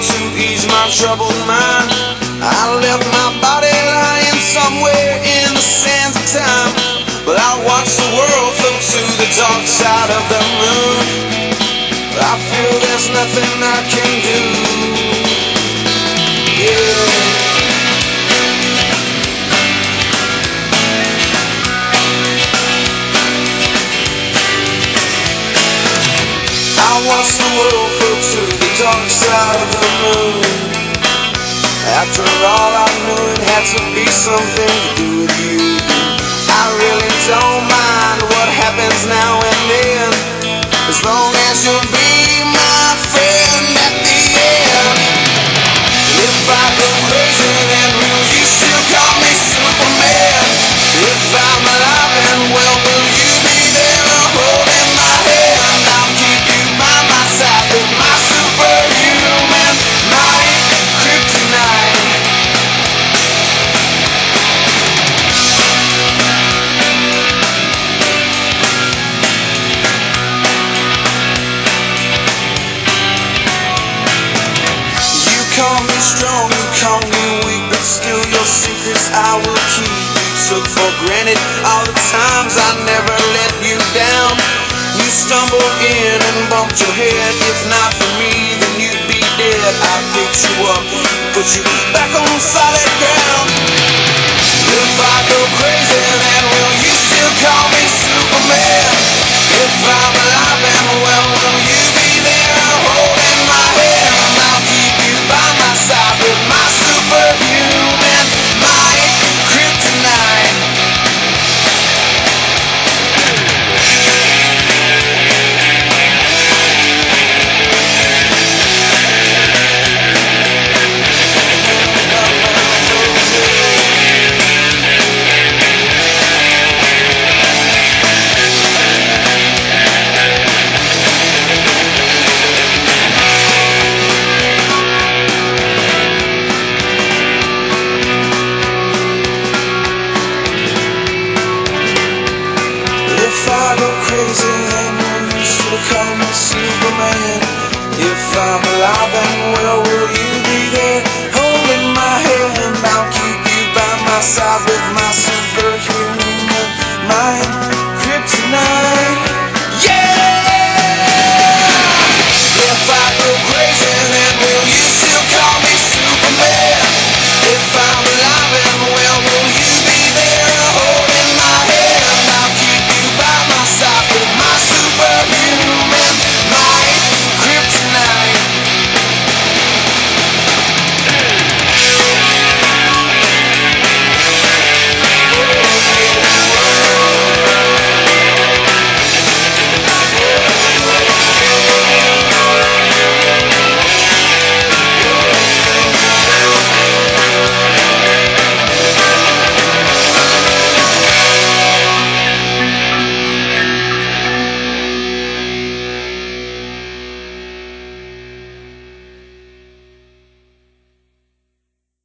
to ease my troubled mind. I left my body lying somewhere in the sands of time. But I watched the world float to the dark side of the moon. I feel there's nothing I can do. Yeah. I watched the world float to the dark side of the moon. After all, I knew it had to be something to do with you. I really don't mind what happens now strong, you call me weak, but still your secrets I will keep. You took for granted all the times I never let you down. You stumbled in and bumped your head. If not for me, then you'd be dead. I picked you up, put you back on solid ground. my side with my superhuman mind Kryptonite Yeah!